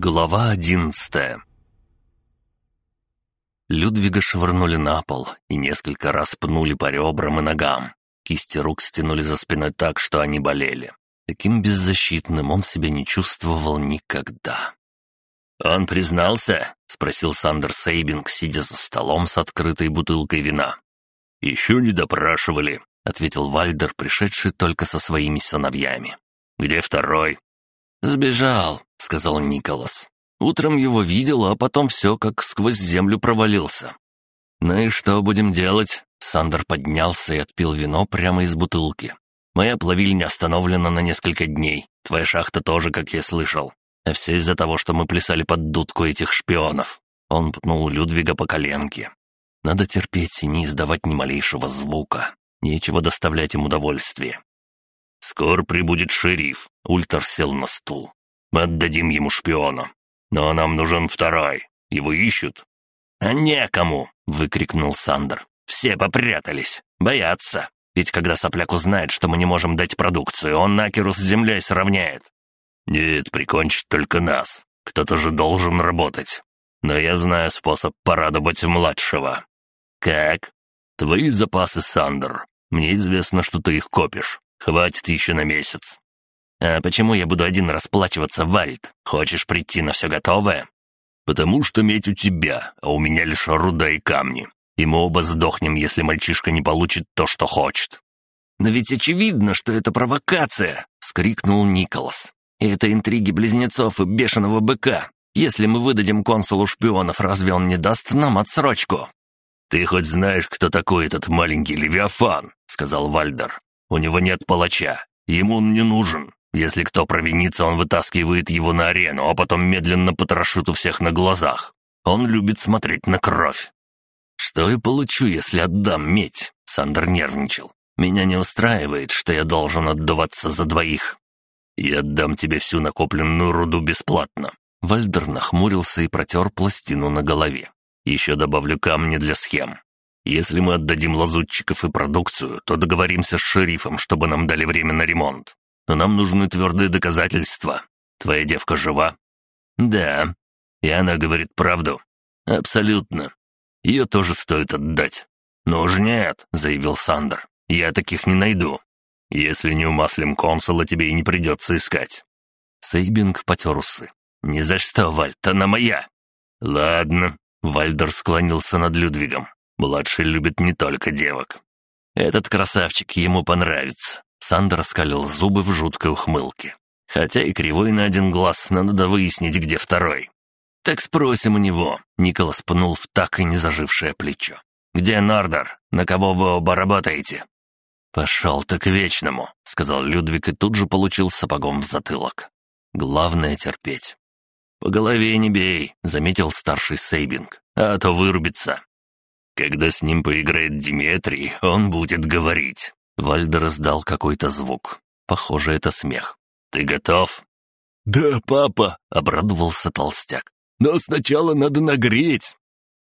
Глава одиннадцатая Людвига швырнули на пол и несколько раз пнули по ребрам и ногам. Кисти рук стянули за спиной так, что они болели. Таким беззащитным он себя не чувствовал никогда. «Он признался?» — спросил Сандер Сейбинг, сидя за столом с открытой бутылкой вина. «Еще не допрашивали», — ответил Вальдер, пришедший только со своими сыновьями. «Где второй?» «Сбежал», — сказал Николас. «Утром его видел, а потом все как сквозь землю провалился». «Ну и что будем делать?» Сандер поднялся и отпил вино прямо из бутылки. «Моя плавильня остановлена на несколько дней. Твоя шахта тоже, как я слышал. А все из-за того, что мы плясали под дудку этих шпионов». Он пнул Людвига по коленке. «Надо терпеть и не издавать ни малейшего звука. Нечего доставлять им удовольствие. «Скоро прибудет шериф», — Ультер сел на стул. «Мы отдадим ему шпиона. Но нам нужен второй. Его ищут». «А некому!» — выкрикнул Сандер. «Все попрятались. Боятся. Ведь когда сопляк узнает, что мы не можем дать продукцию, он Накеру с землей сравняет». «Нет, прикончить только нас. Кто-то же должен работать. Но я знаю способ порадовать младшего». «Как?» «Твои запасы, Сандер. Мне известно, что ты их копишь. Хватит еще на месяц. А почему я буду один расплачиваться, Вальд? Хочешь прийти на все готовое? Потому что медь у тебя, а у меня лишь руда и камни. И мы оба сдохнем, если мальчишка не получит то, что хочет. «Но ведь очевидно, что это провокация!» — вскрикнул Николас. «И это интриги близнецов и бешеного быка. Если мы выдадим консулу шпионов, разве он не даст нам отсрочку?» «Ты хоть знаешь, кто такой этот маленький Левиафан?» — сказал Вальдер. У него нет палача. Ему он не нужен. Если кто провинится, он вытаскивает его на арену, а потом медленно потрошит у всех на глазах. Он любит смотреть на кровь. «Что я получу, если отдам медь?» Сандер нервничал. «Меня не устраивает, что я должен отдуваться за двоих. Я отдам тебе всю накопленную руду бесплатно». Вальдер нахмурился и протер пластину на голове. «Еще добавлю камни для схем. Если мы отдадим лазутчиков и продукцию, то договоримся с шерифом, чтобы нам дали время на ремонт. Но нам нужны твердые доказательства. Твоя девка жива?» «Да». «И она говорит правду?» «Абсолютно. Ее тоже стоит отдать». «Ну уж нет», — заявил Сандер. «Я таких не найду. Если не умаслим консула, тебе и не придется искать». Сейбинг потер усы. «Ни за что, Вальт, она моя». «Ладно», — Вальдер склонился над Людвигом. Младший любит не только девок. Этот красавчик ему понравится. Сандер скалил зубы в жуткой ухмылке. Хотя и кривой на один глаз, надо выяснить, где второй. «Так спросим у него», — Николас пнул в так и не зажившее плечо. «Где Нордер? На кого вы оба работаете?» «Пошел ты к вечному», — сказал Людвиг и тут же получил сапогом в затылок. «Главное — терпеть». «По голове не бей», — заметил старший Сейбинг, — «а то вырубится». Когда с ним поиграет Диметрий, он будет говорить». Вальдер издал какой-то звук. Похоже, это смех. «Ты готов?» «Да, папа», — обрадовался толстяк. «Но сначала надо нагреть».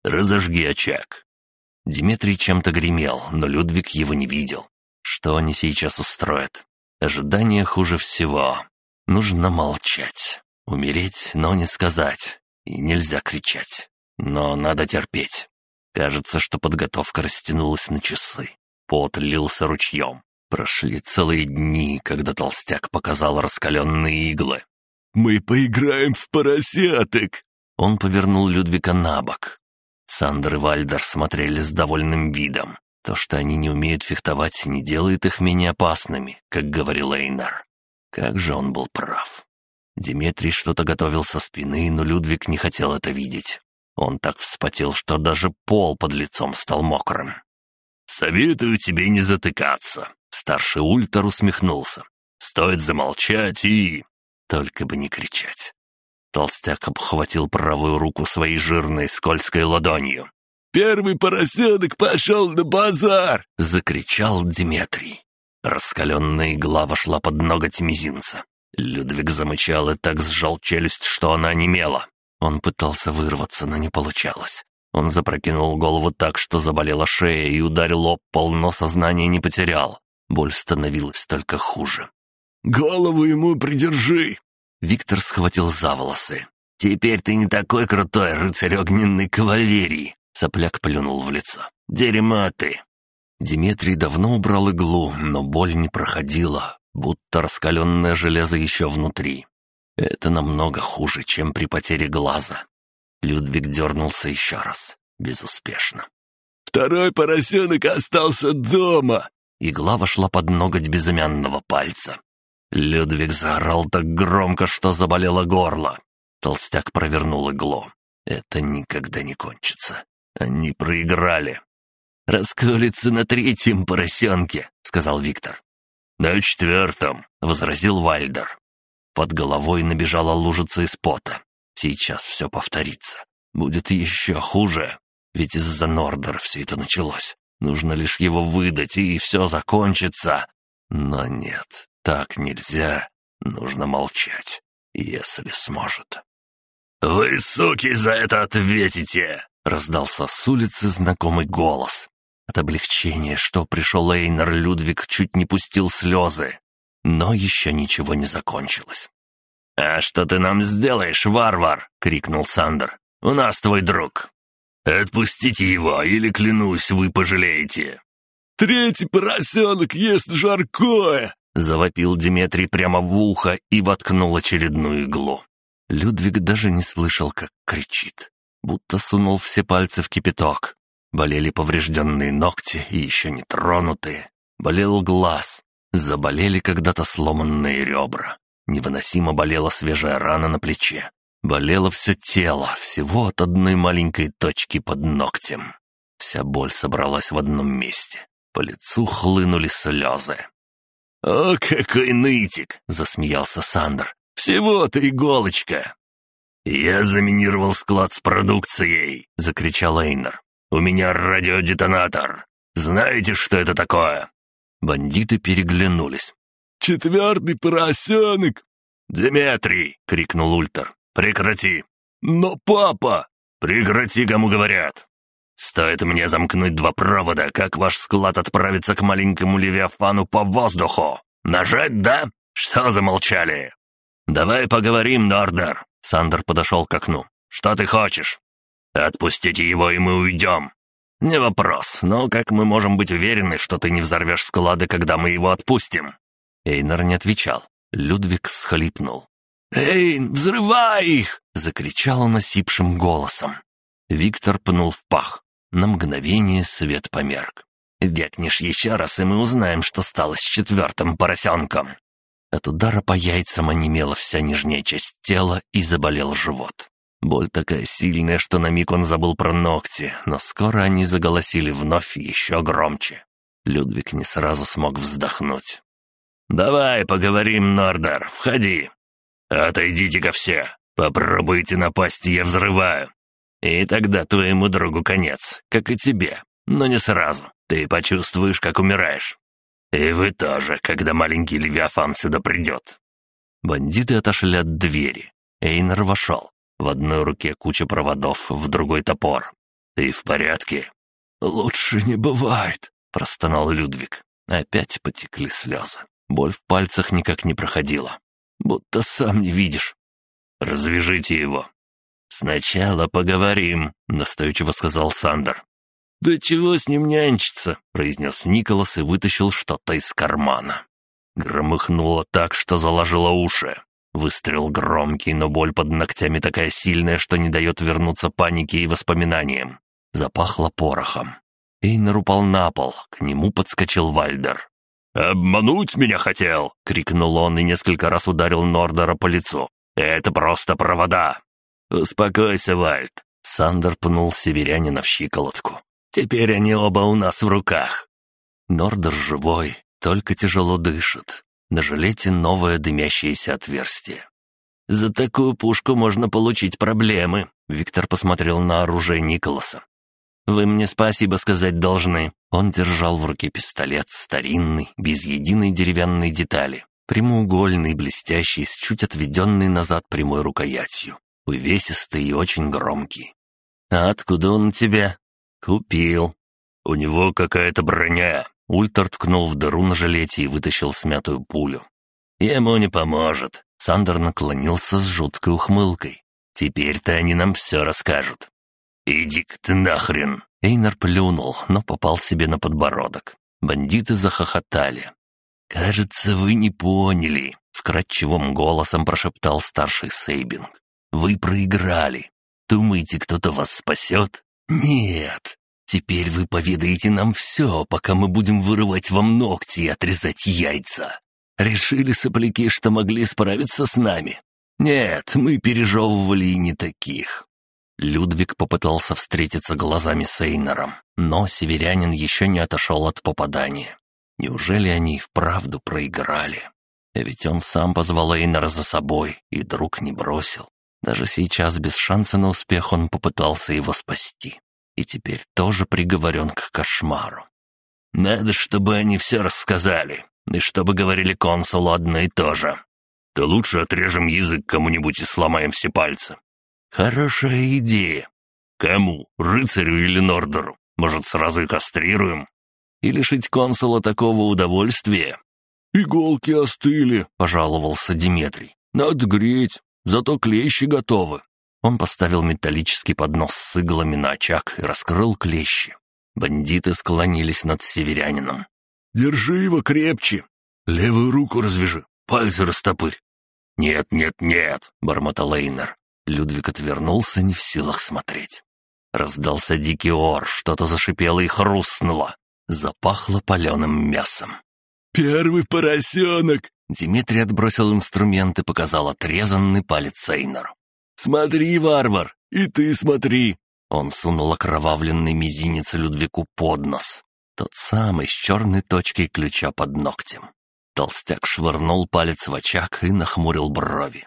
«Разожги очаг». Дмитрий чем-то гремел, но Людвиг его не видел. Что они сейчас устроят? Ожидание хуже всего. Нужно молчать. Умереть, но не сказать. И нельзя кричать. Но надо терпеть. Кажется, что подготовка растянулась на часы. Пот лился ручьем. Прошли целые дни, когда толстяк показал раскаленные иглы. «Мы поиграем в поросяток!» Он повернул Людвига на бок. Сандер и Вальдер смотрели с довольным видом. То, что они не умеют фехтовать, не делает их менее опасными, как говорил Эйнар. Как же он был прав. Диметрий что-то готовил со спины, но Людвиг не хотел это видеть. Он так вспотел, что даже пол под лицом стал мокрым. «Советую тебе не затыкаться», — старший Ультер усмехнулся. «Стоит замолчать и...» Только бы не кричать. Толстяк обхватил правую руку своей жирной скользкой ладонью. «Первый поросенок пошел на базар!» — закричал Диметрий. Раскаленная игла вошла под ноготь мизинца. Людвиг замычал и так сжал челюсть, что она немела. Он пытался вырваться, но не получалось. Он запрокинул голову так, что заболела шея и ударил об пол, но сознание не потерял. Боль становилась только хуже. «Голову ему придержи!» Виктор схватил за волосы. «Теперь ты не такой крутой рыцарь огненной кавалерии!» Сопляк плюнул в лицо. «Дерьмо ты!» Диметрий давно убрал иглу, но боль не проходила, будто раскаленное железо еще внутри. Это намного хуже, чем при потере глаза. Людвиг дернулся еще раз. Безуспешно. «Второй поросенок остался дома!» Игла вошла под ноготь безымянного пальца. Людвиг заорал так громко, что заболело горло. Толстяк провернул иглу. Это никогда не кончится. Они проиграли. «Расколется на третьем поросенке», — сказал Виктор. «На четвертом», — возразил Вальдер. Под головой набежала лужица из пота. Сейчас все повторится. Будет еще хуже. Ведь из-за Нордера все это началось. Нужно лишь его выдать, и все закончится. Но нет, так нельзя. Нужно молчать, если сможет. «Вы, суки, за это ответите!» — раздался с улицы знакомый голос. От облегчения, что пришел Эйнер, Людвиг чуть не пустил слезы. Но еще ничего не закончилось. «А что ты нам сделаешь, варвар?» — крикнул Сандер. «У нас твой друг». «Отпустите его, или, клянусь, вы пожалеете». «Третий поросенок ест жаркое!» — завопил Диметрий прямо в ухо и воткнул очередную иглу. Людвиг даже не слышал, как кричит, будто сунул все пальцы в кипяток. Болели поврежденные ногти и еще не тронутые. Болел глаз. Заболели когда-то сломанные ребра. Невыносимо болела свежая рана на плече. Болело все тело, всего от одной маленькой точки под ногтем. Вся боль собралась в одном месте. По лицу хлынули слезы. «О, какой нытик!» — засмеялся Сандер. «Всего-то иголочка!» «Я заминировал склад с продукцией!» — закричал Эйнер. «У меня радиодетонатор! Знаете, что это такое?» Бандиты переглянулись. «Четвертый поросенок!» «Дмитрий!» — крикнул Ультер. «Прекрати!» «Но папа!» «Прекрати, кому говорят!» «Стоит мне замкнуть два провода, как ваш склад отправится к маленькому Левиафану по воздуху! Нажать, да? Что замолчали?» «Давай поговорим, Нордер!» Сандер подошел к окну. «Что ты хочешь?» «Отпустите его, и мы уйдем!» «Не вопрос, но как мы можем быть уверены, что ты не взорвешь склады, когда мы его отпустим?» Эйнер не отвечал. Людвиг всхлипнул. «Эйн, взрывай их!» — закричал он осипшим голосом. Виктор пнул в пах. На мгновение свет померк. «Векнешь еще раз, и мы узнаем, что стало с четвертым поросенком». От удара по яйцам онемела вся нижняя часть тела и заболел живот. Боль такая сильная, что на миг он забыл про ногти, но скоро они заголосили вновь еще громче. Людвиг не сразу смог вздохнуть. «Давай поговорим, Нордер, входи!» «Отойдите-ка все! Попробуйте напасть, я взрываю!» «И тогда твоему другу конец, как и тебе, но не сразу. Ты почувствуешь, как умираешь. И вы тоже, когда маленький Левиафан сюда придет». Бандиты отошли от двери. Эйнер вошел. В одной руке куча проводов, в другой топор. «Ты в порядке?» «Лучше не бывает», — простонал Людвиг. Опять потекли слезы. Боль в пальцах никак не проходила будто сам не видишь. Развяжите его. Сначала поговорим, настойчиво сказал Сандер. «Да чего с ним нянчиться?» — произнес Николас и вытащил что-то из кармана. Громыхнуло так, что заложило уши. Выстрел громкий, но боль под ногтями такая сильная, что не дает вернуться панике и воспоминаниям. Запахло порохом. Эйнер упал на пол, к нему подскочил Вальдер. «Обмануть меня хотел!» — крикнул он и несколько раз ударил Нордера по лицу. «Это просто провода!» «Успокойся, Вальд!» — Сандер пнул северянина в щиколотку. «Теперь они оба у нас в руках!» Нордер живой, только тяжело дышит. На жилете новое дымящееся отверстие. «За такую пушку можно получить проблемы», — Виктор посмотрел на оружие Николаса. «Вы мне спасибо сказать должны». Он держал в руке пистолет, старинный, без единой деревянной детали. Прямоугольный, блестящий, с чуть отведенной назад прямой рукоятью. Увесистый и очень громкий. «А откуда он у тебя?» «Купил». «У него какая-то броня». Ультер ткнул в дыру на жилете и вытащил смятую пулю. «Ему не поможет». Сандер наклонился с жуткой ухмылкой. Теперь-то они нам все расскажут». «Иди-ка ты нахрен!» Эйнар плюнул, но попал себе на подбородок. Бандиты захохотали. «Кажется, вы не поняли», — вкрадчивым голосом прошептал старший Сейбинг. «Вы проиграли. Думаете, кто-то вас спасет? Нет. Теперь вы поведаете нам все, пока мы будем вырывать вам ногти и отрезать яйца. Решили сопляки, что могли справиться с нами? Нет, мы пережевывали и не таких. Людвиг попытался встретиться глазами с Эйнером, но северянин еще не отошел от попадания. Неужели они и вправду проиграли? Ведь он сам позвал Эйнера за собой, и друг не бросил. Даже сейчас, без шанса на успех, он попытался его спасти и теперь тоже приговорен к кошмару. Надо, чтобы они все рассказали, и чтобы говорили консулу одно и то же. То лучше отрежем язык кому-нибудь и сломаем все пальцы. Хорошая идея. Кому? Рыцарю или Нордеру? Может, сразу и кастрируем? И лишить консула такого удовольствия? «Иголки остыли», — пожаловался Диметрий. «Надо греть, зато клещи готовы». Он поставил металлический поднос с иглами на очаг и раскрыл клещи. Бандиты склонились над северянином. «Держи его крепче! Левую руку развяжи, пальцы растопырь!» «Нет, нет, нет!» — бормотал Эйнер. Людвиг отвернулся, не в силах смотреть. Раздался дикий ор, что-то зашипело и хрустнуло. Запахло паленым мясом. «Первый поросенок!» Дмитрий отбросил инструмент и показал отрезанный палец Эйнеру. «Смотри, варвар, и ты смотри!» Он сунул окровавленный мизинец Людвику под нос. Тот самый, с черной точкой ключа под ногтем. Толстяк швырнул палец в очаг и нахмурил брови.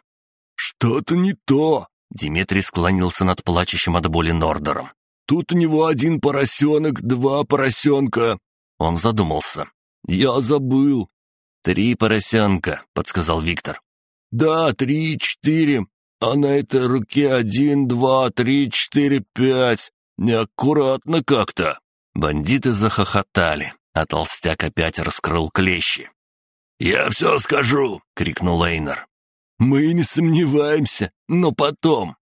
«Что-то не то!» Дмитрий склонился над плачущим от боли Нордером. «Тут у него один поросенок, два поросенка!» Он задумался. «Я забыл!» «Три поросенка», — подсказал Виктор. «Да, три, четыре. А на этой руке один, два, три, четыре, пять. Неаккуратно как-то». Бандиты захохотали, а толстяк опять раскрыл клещи. «Я все скажу!» — крикнул Эйнер. «Мы не сомневаемся, но потом...»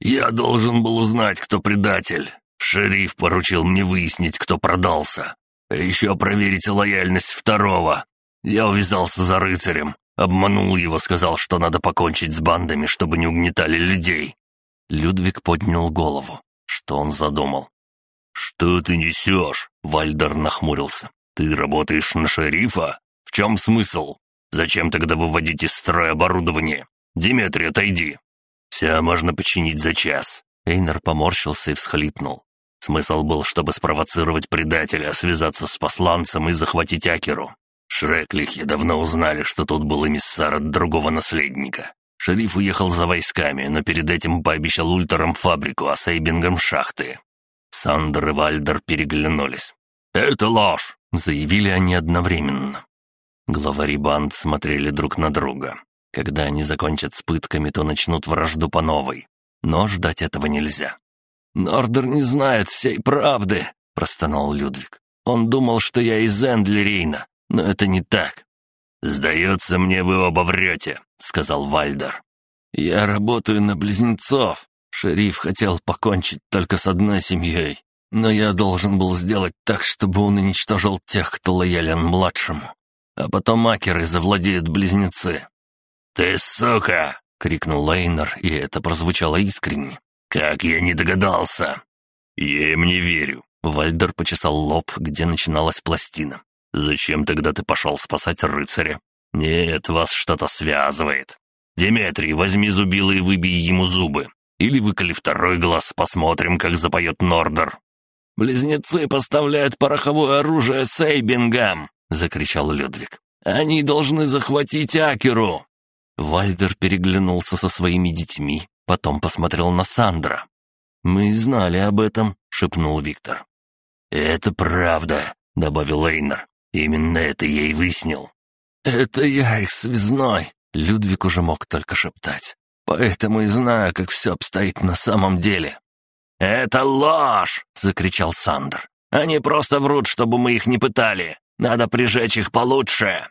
«Я должен был узнать, кто предатель. Шериф поручил мне выяснить, кто продался. А еще проверить лояльность второго. Я увязался за рыцарем, Обманул его, сказал, что надо покончить с бандами, чтобы не угнетали людей. Людвиг поднял голову. Что он задумал? «Что ты несешь?» — Вальдер нахмурился. «Ты работаешь на шерифа? В чем смысл? Зачем тогда выводить из строя оборудование? Диметрий, отойди!» «Все можно починить за час». Эйнер поморщился и всхлипнул. Смысл был, чтобы спровоцировать предателя, связаться с посланцем и захватить Акеру. Шреклихи давно узнали, что тут был эмиссар от другого наследника. Шериф уехал за войсками, но перед этим пообещал ультерам фабрику, а Сейбингам шахты. Сандер и Вальдер переглянулись. «Это ложь!» — заявили они одновременно. Главари банд смотрели друг на друга. Когда они закончат с пытками, то начнут вражду по новой. Но ждать этого нельзя. «Нордер не знает всей правды», — простонал Людвиг. «Он думал, что я из Эндлерейна, но это не так. «Сдается мне, вы оба врете», — сказал Вальдер. «Я работаю на близнецов. Шериф хотел покончить только с одной семьей, но я должен был сделать так, чтобы он уничтожил тех, кто лоялен младшему. А потом макеры завладеют близнецы». «Ты сука!» — крикнул Лейнер, и это прозвучало искренне. «Как я не догадался!» «Я им не верю», — Вальдер почесал лоб, где начиналась пластина. «Зачем тогда ты пошел спасать рыцаря? Нет, вас что-то связывает. Деметрий, возьми зубило и выбей ему зубы. Или выколи второй глаз, посмотрим, как запоет Нордер». «Близнецы поставляют пороховое оружие Сейбингам!» — закричал Людвиг. «Они должны захватить Акеру!» Вальдер переглянулся со своими детьми, потом посмотрел на Сандра. «Мы знали об этом», — шепнул Виктор. «Это правда», — добавил Эйнер. Именно это я и выяснил. «Это я их связной», — Людвиг уже мог только шептать. «Поэтому и знаю, как все обстоит на самом деле». «Это ложь!» — закричал Сандер. «Они просто врут, чтобы мы их не пытали. Надо прижечь их получше».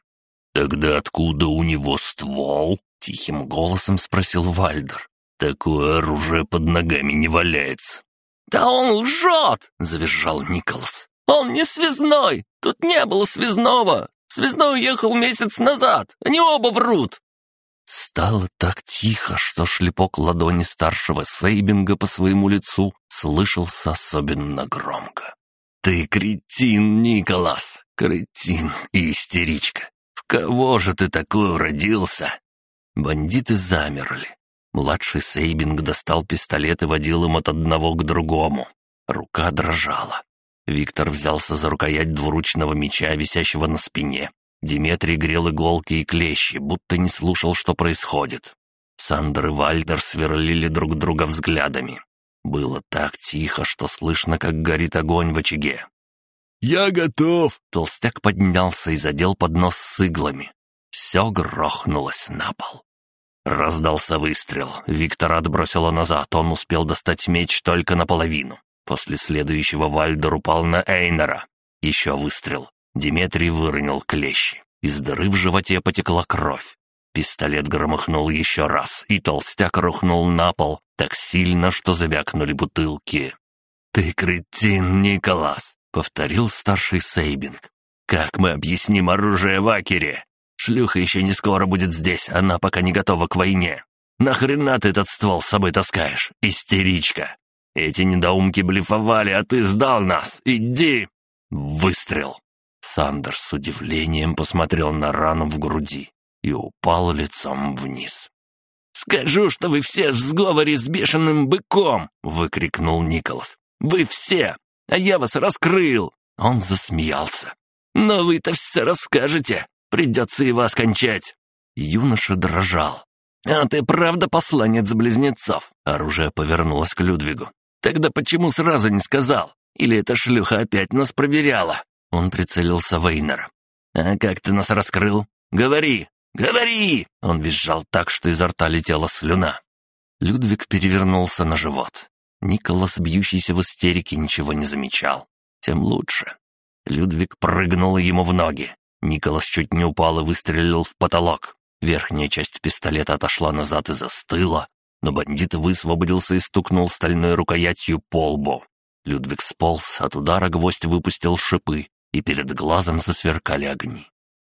«Тогда откуда у него ствол?» — тихим голосом спросил Вальдер. Такое оружие под ногами не валяется». «Да он лжет!» — завизжал Николас. «Он не связной! Тут не было связного! Связной уехал месяц назад! Они оба врут!» Стало так тихо, что шлепок ладони старшего Сейбинга по своему лицу слышался особенно громко. «Ты кретин, Николас! Кретин и истеричка! В кого же ты такой родился?» Бандиты замерли. Младший Сейбинг достал пистолет и водил им от одного к другому. Рука дрожала. Виктор взялся за рукоять двуручного меча, висящего на спине. Диметрий грел иголки и клещи, будто не слушал, что происходит. Сандер и Вальдер сверлили друг друга взглядами. Было так тихо, что слышно, как горит огонь в очаге. «Я готов!» Толстяк поднялся и задел поднос с иглами. Все грохнулось на пол. Раздался выстрел. Виктор отбросило назад, он успел достать меч только наполовину. После следующего Вальдер упал на Эйнера. Еще выстрел. Диметрий выронил клещи. Из дыры в животе потекла кровь. Пистолет громыхнул еще раз, и толстяк рухнул на пол так сильно, что завякнули бутылки. «Ты кретин, Николас!» — повторил старший Сейбинг. «Как мы объясним оружие в Акере? Шлюха еще не скоро будет здесь, она пока не готова к войне. Нахрена ты этот ствол с собой таскаешь, истеричка? Эти недоумки блефовали, а ты сдал нас. Иди!» Выстрел. Сандер с удивлением посмотрел на рану в груди и упал лицом вниз. «Скажу, что вы все в сговоре с бешеным быком!» — выкрикнул Николас. «Вы все! А я вас раскрыл!» Он засмеялся. «Но вы-то все расскажете! Придется и вас кончать!» Юноша дрожал. «А ты правда посланец близнецов?» Оружие повернулось к Людвигу. «Тогда почему сразу не сказал? Или эта шлюха опять нас проверяла?» Он прицелился в Эйнера. «А как ты нас раскрыл? Говори! Говори!» Он визжал так, что изо рта летела слюна. Людвиг перевернулся на живот. Николас, бьющийся в истерике, ничего не замечал. Тем лучше. Людвиг прыгнул ему в ноги. Николас чуть не упал и выстрелил в потолок. Верхняя часть пистолета отошла назад и застыла, но бандит высвободился и стукнул стальной рукоятью по лбу. Людвиг сполз, от удара гвоздь выпустил шипы, и перед глазом засверкали огни.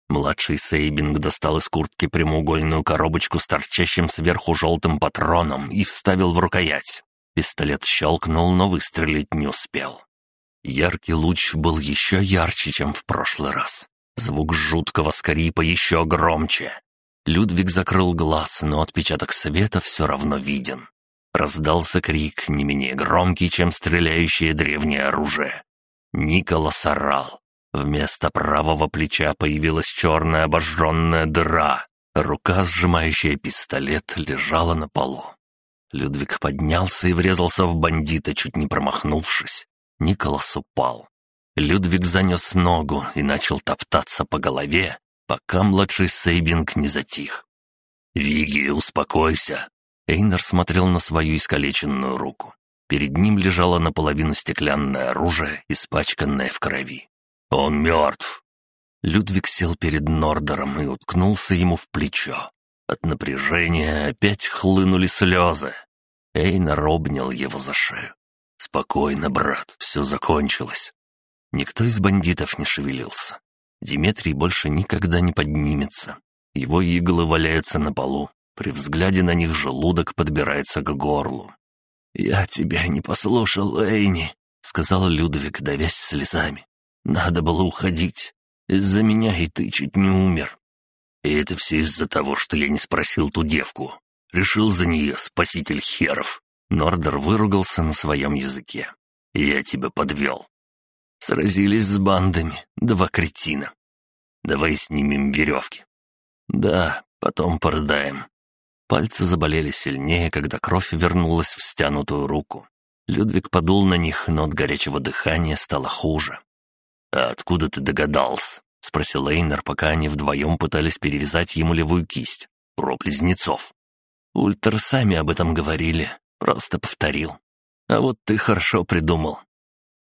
Младший Сейбинг достал из куртки прямоугольную коробочку с торчащим сверху желтым патроном и вставил в рукоять. Пистолет щелкнул, но выстрелить не успел. Яркий луч был еще ярче, чем в прошлый раз. Звук жуткого скрипа еще громче. Людвиг закрыл глаз, но отпечаток света все равно виден. Раздался крик, не менее громкий, чем стреляющее древнее оружие. Николас орал. Вместо правого плеча появилась черная обожженная дыра. Рука, сжимающая пистолет, лежала на полу. Людвиг поднялся и врезался в бандита, чуть не промахнувшись. Николас упал. Людвиг занес ногу и начал топтаться по голове, пока младший Сейбинг не затих. «Виги, успокойся!» Эйнер смотрел на свою искалеченную руку. Перед ним лежало наполовину стеклянное оружие, испачканное в крови. «Он мертв!» Людвиг сел перед Нордером и уткнулся ему в плечо. От напряжения опять хлынули слезы. Эйнар обнял его за шею. «Спокойно, брат, все закончилось». Никто из бандитов не шевелился. Диметрий больше никогда не поднимется. Его иглы валяются на полу. При взгляде на них желудок подбирается к горлу. «Я тебя не послушал, Эйни», — сказал Людвиг, давясь слезами. Надо было уходить. Из-за меня и ты чуть не умер. И это все из-за того, что я не спросил ту девку. Решил за нее спаситель херов. Нордер выругался на своем языке. Я тебя подвел. Сразились с бандами, два кретина. Давай снимем веревки. Да, потом порыдаем. Пальцы заболели сильнее, когда кровь вернулась в стянутую руку. Людвиг подул на них, но от горячего дыхания стало хуже. «А откуда ты догадался?» — спросил Эйнер, пока они вдвоем пытались перевязать ему левую кисть. «Про близнецов». «Ультр сами об этом говорили. Просто повторил. А вот ты хорошо придумал».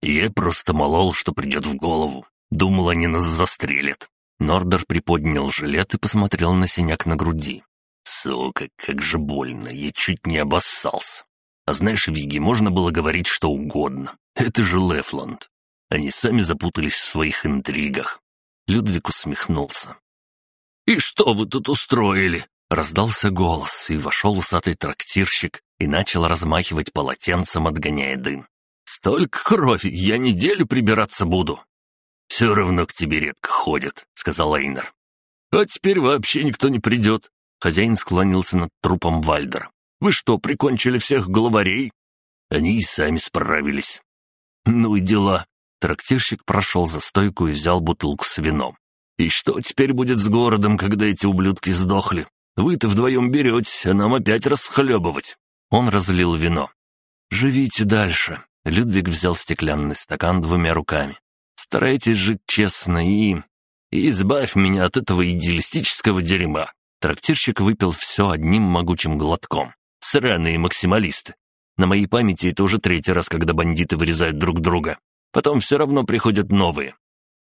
«Я просто молол, что придет в голову. Думал, они нас застрелят». Нордер приподнял жилет и посмотрел на синяк на груди. Сука, как же больно, я чуть не обоссался. А знаешь, Виги, можно было говорить что угодно. Это же Лефланд. Они сами запутались в своих интригах. Людвиг усмехнулся. «И что вы тут устроили?» Раздался голос, и вошел усатый трактирщик и начал размахивать полотенцем, отгоняя дым. «Столько крови, я неделю прибираться буду». «Все равно к тебе редко ходят», — сказал Эйнер. «А теперь вообще никто не придет». Хозяин склонился над трупом Вальдера. «Вы что, прикончили всех главарей?» Они и сами справились. «Ну и дела». Трактирщик прошел за стойку и взял бутылку с вином. «И что теперь будет с городом, когда эти ублюдки сдохли? Вы-то вдвоем берете, а нам опять расхлебывать». Он разлил вино. «Живите дальше». Людвиг взял стеклянный стакан двумя руками. «Старайтесь жить честно и... и избавь меня от этого идеалистического дерьма». Трактирщик выпил все одним могучим глотком. Сраные максималисты. На моей памяти это уже третий раз, когда бандиты вырезают друг друга. Потом все равно приходят новые.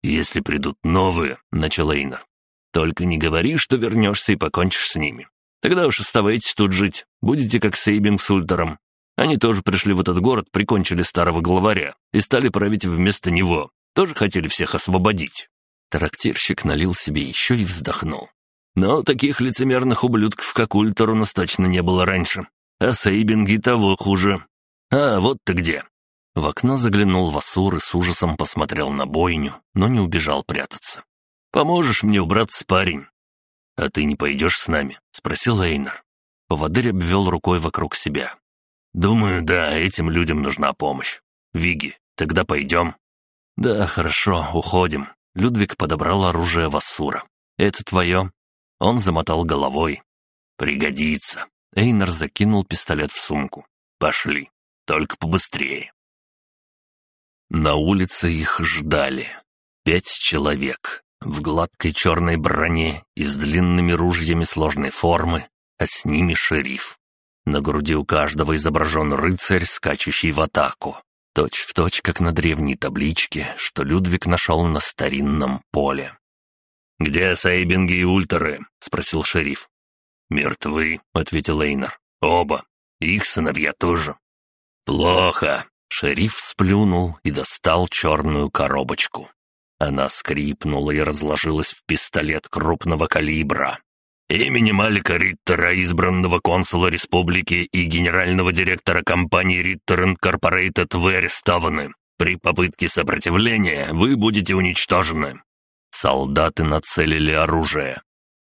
«Если придут новые», — начал Эйнер, только не говори, что вернешься и покончишь с ними. Тогда уж оставайтесь тут жить. Будете как Сейбинг с Ультером. Они тоже пришли в этот город, прикончили старого главаря и стали править вместо него. Тоже хотели всех освободить». Трактирщик налил себе еще и вздохнул. «Но таких лицемерных ублюдков, как Ультер, у нас точно не было раньше. А Сейбинги того хуже. А, вот ты где!» В окно заглянул Васур и с ужасом посмотрел на бойню, но не убежал прятаться. Поможешь мне убраться, парень?» «А ты не пойдешь с нами?» — спросил Эйнер. Поводырь обвел рукой вокруг себя. «Думаю, да, этим людям нужна помощь. Виги, тогда пойдем». «Да, хорошо, уходим». Людвиг подобрал оружие Вассура. «Это твое?» Он замотал головой. «Пригодится». Эйнер закинул пистолет в сумку. «Пошли. Только побыстрее». На улице их ждали. Пять человек в гладкой черной броне и с длинными ружьями сложной формы, а с ними шериф. На груди у каждого изображен рыцарь, скачущий в атаку. Точь в точь, как на древней табличке, что Людвиг нашел на старинном поле. «Где Сейбинги и Ультеры?» — спросил шериф. «Мертвы», — ответил Эйнер. «Оба. Их сыновья тоже». «Плохо». Шериф сплюнул и достал черную коробочку. Она скрипнула и разложилась в пистолет крупного калибра. Именем Алика Риттера, избранного консула республики и генерального директора компании Ritter Incorporated, вы арестованы. При попытке сопротивления вы будете уничтожены. Солдаты нацелили оружие.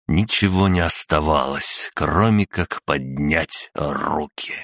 Ничего не оставалось, кроме как поднять руки.